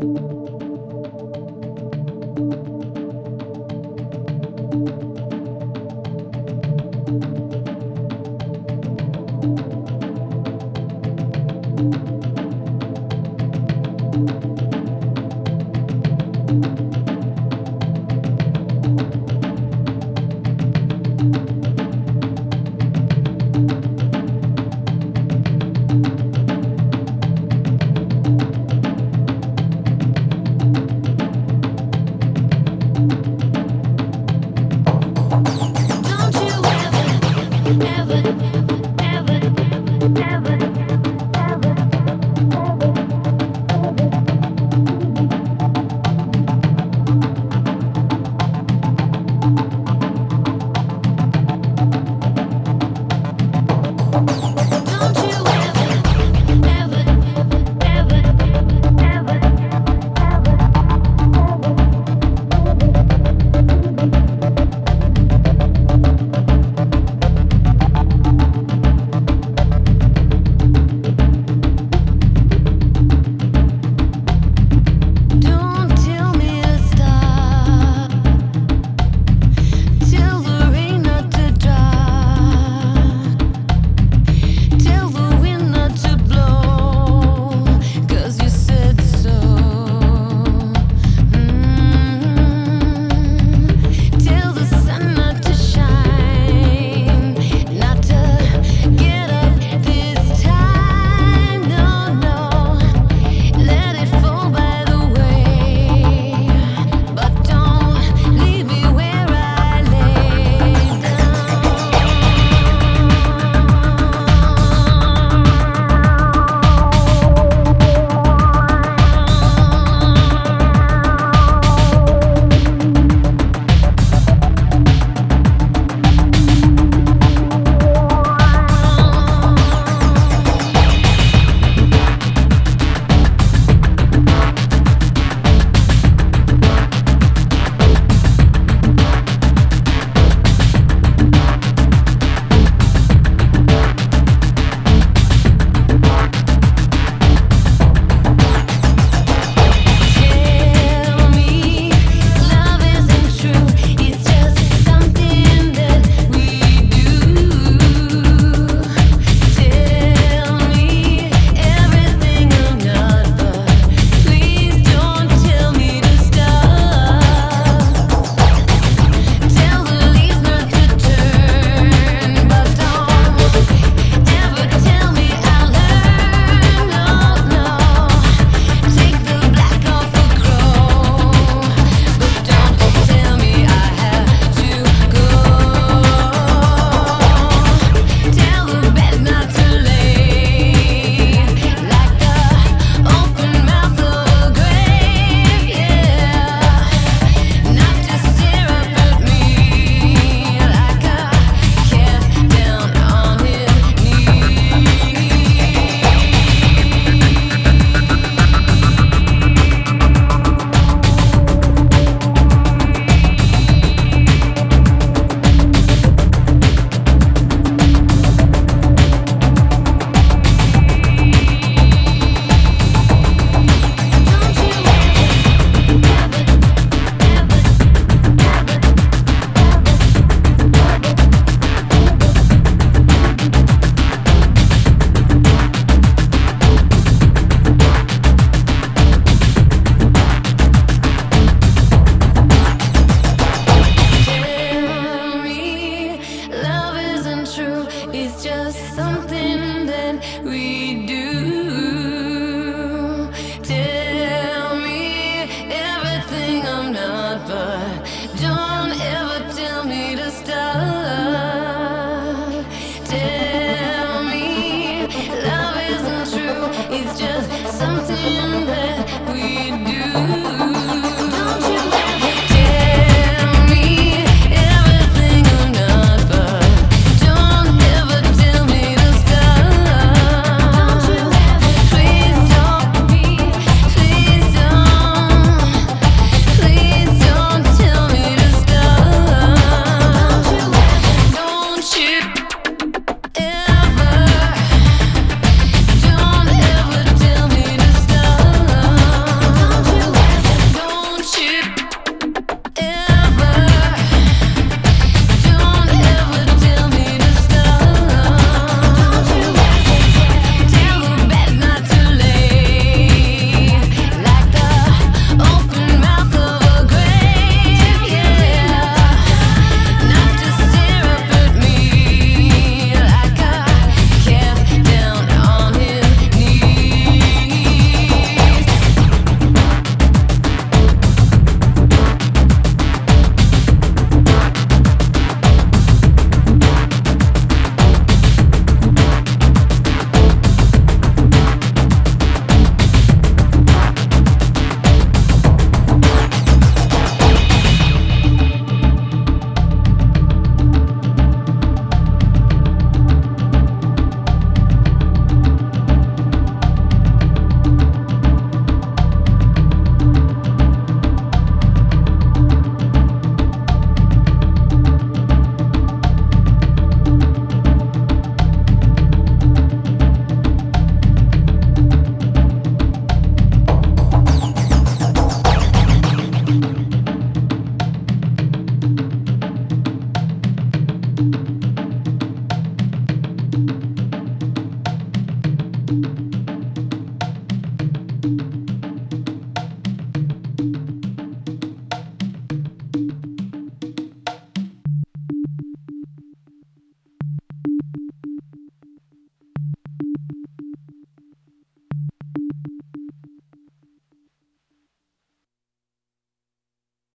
you never something